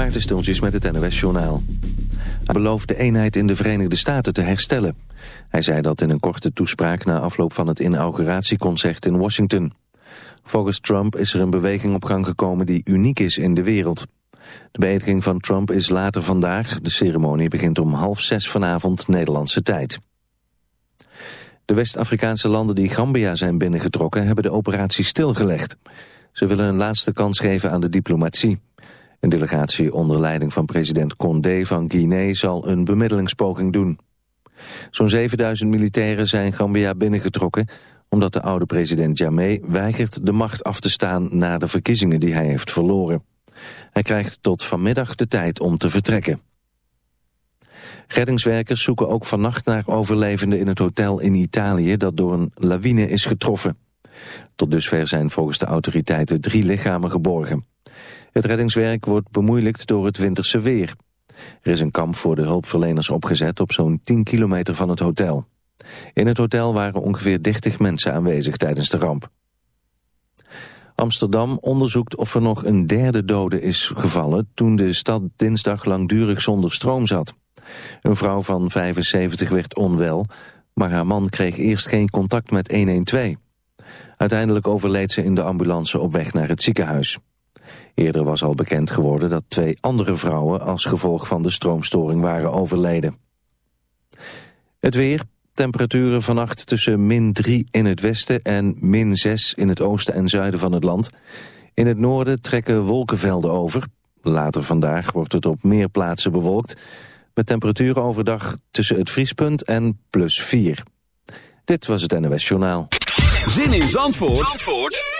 Maarten met het NOS-journaal. Hij belooft de eenheid in de Verenigde Staten te herstellen. Hij zei dat in een korte toespraak na afloop van het inauguratieconcert in Washington. Volgens Trump is er een beweging op gang gekomen die uniek is in de wereld. De beëdiging van Trump is later vandaag. De ceremonie begint om half zes vanavond Nederlandse tijd. De West-Afrikaanse landen die Gambia zijn binnengetrokken hebben de operatie stilgelegd. Ze willen een laatste kans geven aan de diplomatie. Een delegatie onder leiding van president Condé van Guinea zal een bemiddelingspoging doen. Zo'n 7000 militairen zijn Gambia binnengetrokken omdat de oude president Jammeh weigert de macht af te staan na de verkiezingen die hij heeft verloren. Hij krijgt tot vanmiddag de tijd om te vertrekken. Reddingswerkers zoeken ook vannacht naar overlevenden in het hotel in Italië dat door een lawine is getroffen. Tot dusver zijn volgens de autoriteiten drie lichamen geborgen. Het reddingswerk wordt bemoeilijkt door het winterse weer. Er is een kamp voor de hulpverleners opgezet op zo'n 10 kilometer van het hotel. In het hotel waren ongeveer 30 mensen aanwezig tijdens de ramp. Amsterdam onderzoekt of er nog een derde dode is gevallen toen de stad dinsdag langdurig zonder stroom zat. Een vrouw van 75 werd onwel, maar haar man kreeg eerst geen contact met 112. Uiteindelijk overleed ze in de ambulance op weg naar het ziekenhuis. Eerder was al bekend geworden dat twee andere vrouwen als gevolg van de stroomstoring waren overleden. Het weer, temperaturen vannacht tussen min 3 in het westen en min 6 in het oosten en zuiden van het land. In het noorden trekken wolkenvelden over. Later vandaag wordt het op meer plaatsen bewolkt. Met temperaturen overdag tussen het vriespunt en plus 4. Dit was het NOS Journaal. Zin in Zandvoort, Zandvoort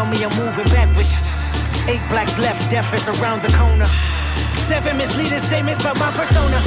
Tell me I'm moving backwards. Eight blacks left, death is around the corner. Seven misleading statements about my persona.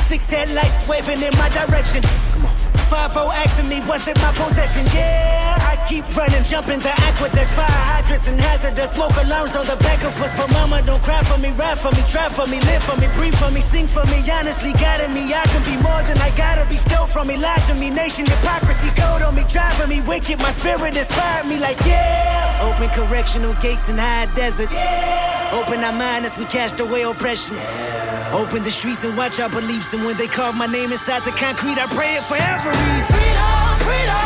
Six headlights waving in my direction. Come on. Five O asking me what's in my possession. Yeah, I keep running, jumping the aqueducts, fire hydrants and hazardous smoke alarms on the back of us. But mama, don't cry for me, ride for me, drive for me, live for me, breathe for me, sing for me. Honestly, guiding me, I can be more than I gotta be. Stole from me, lied to me, nation hypocrisy, code on me, driving me wicked. My spirit inspired me, like yeah. Open correctional gates in high desert. Yeah. Open our mind as we cast away oppression. Yeah. Open the streets and watch our beliefs. And when they carve my name inside the concrete, I pray it forever. Freedom, freedom.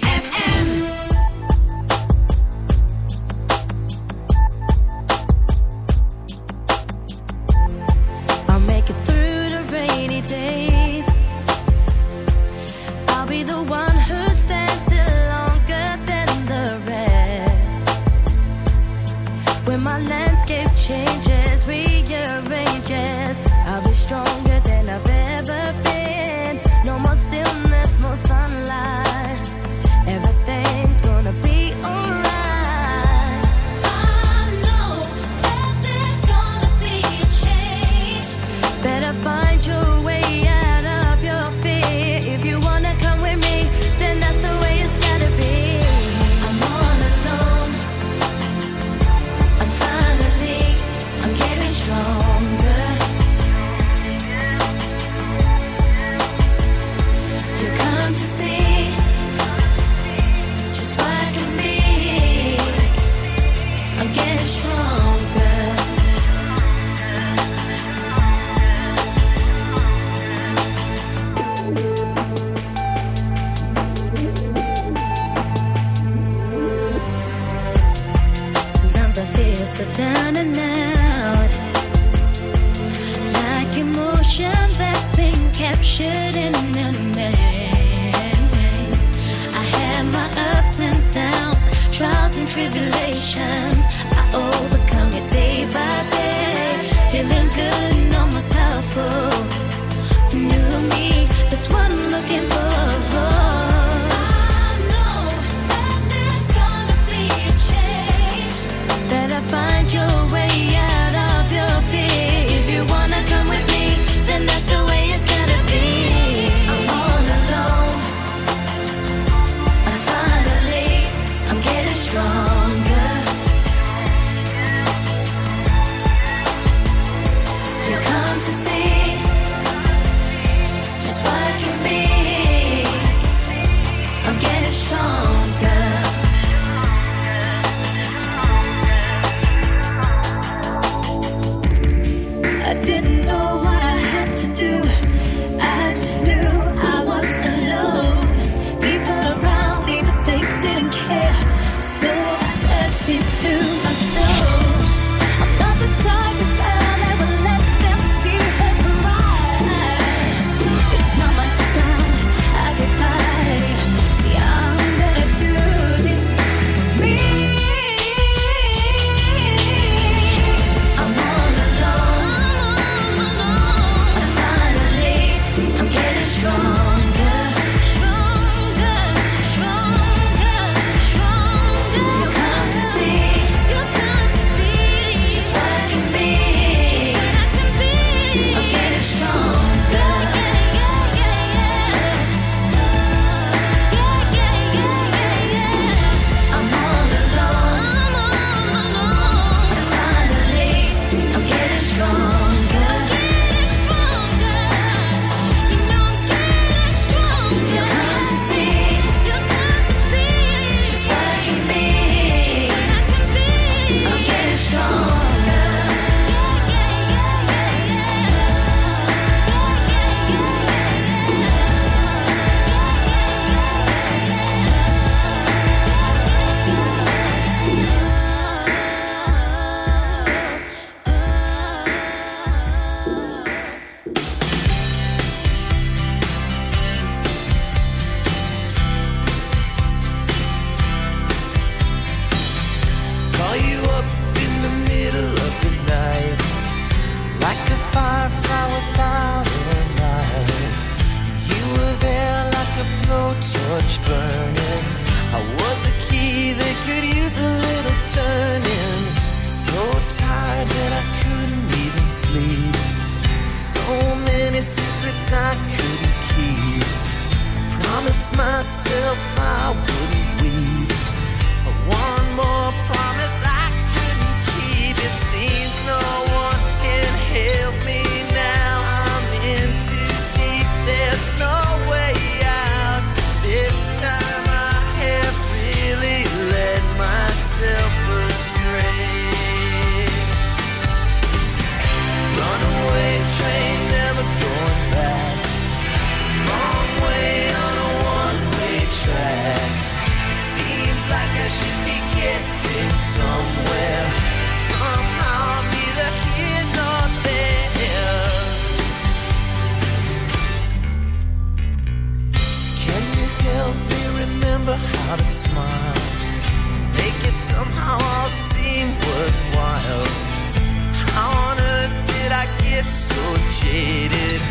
so jaded.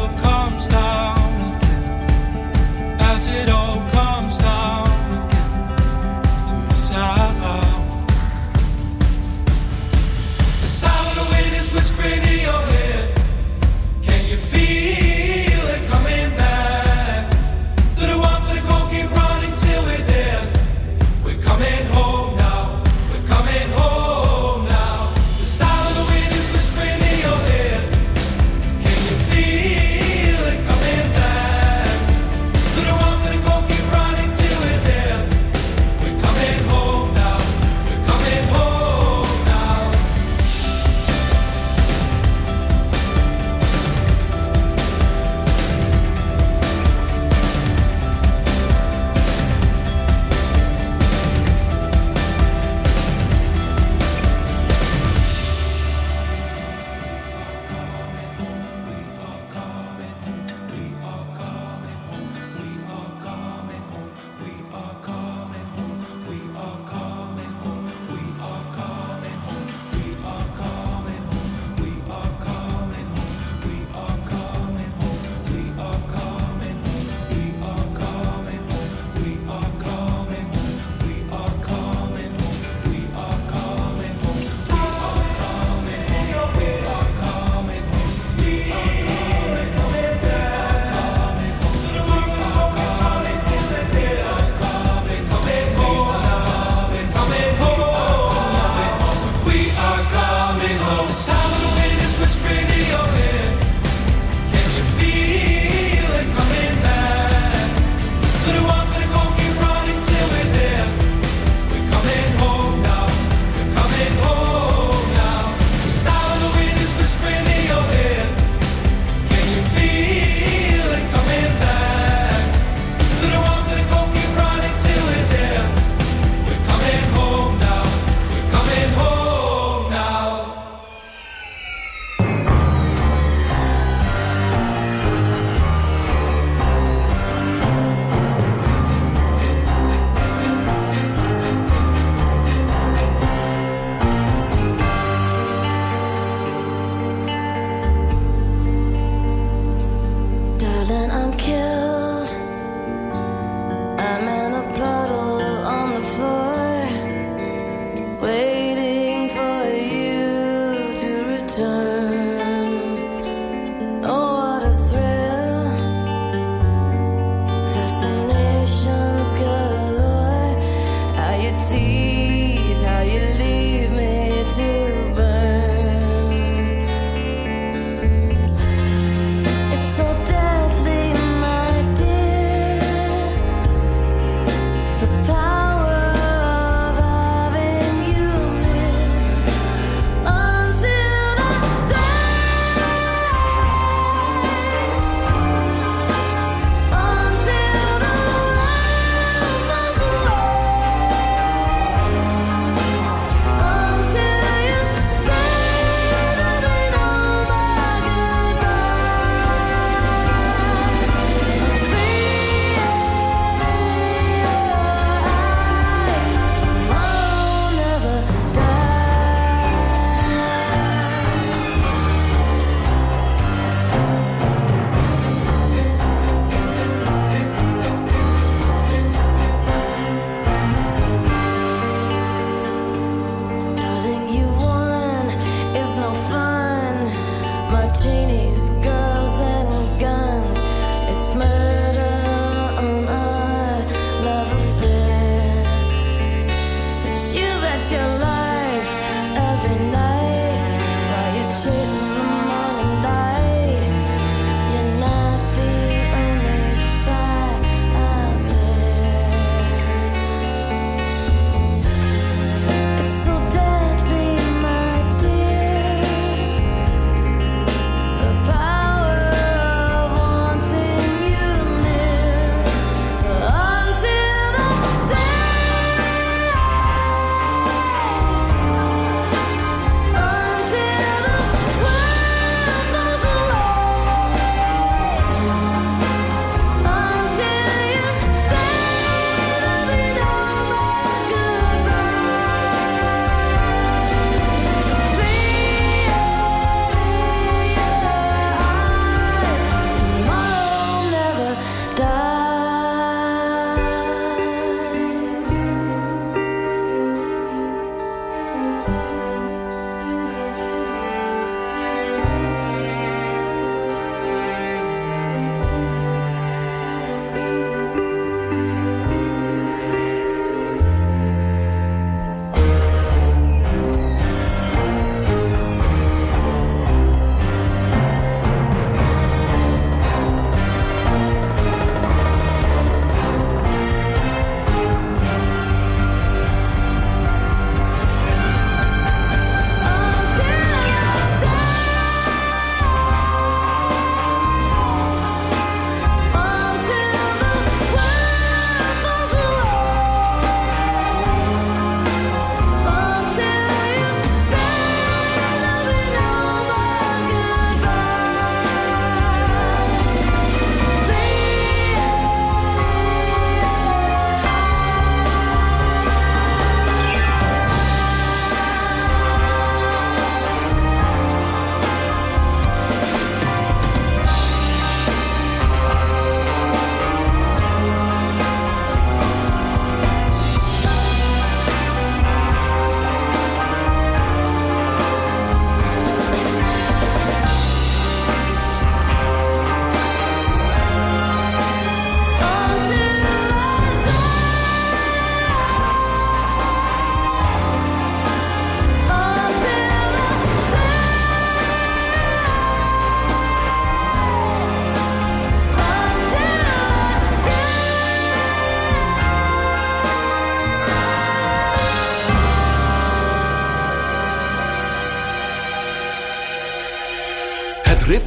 genies